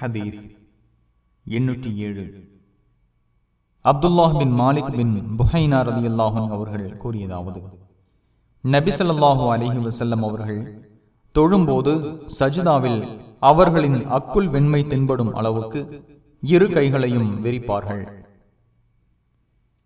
ஹதீஸ் எண்ணூற்றி ஏழு. அப்துல்லாஹ் பின் மாலிக் பின் புஹைனா ரதி அல்லாஹன் அவர்கள் கூறியதாவது நபிசல்லாஹு அலிஹி வசல்லம் அவர்கள் தொழும்போது சஜிதாவில் அவர்களின் அக்குள் வெண்மை தென்படும் அளவுக்கு இரு கைகளையும் விரிப்பார்கள்.